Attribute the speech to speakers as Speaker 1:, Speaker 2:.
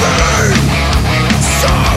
Speaker 1: burn. So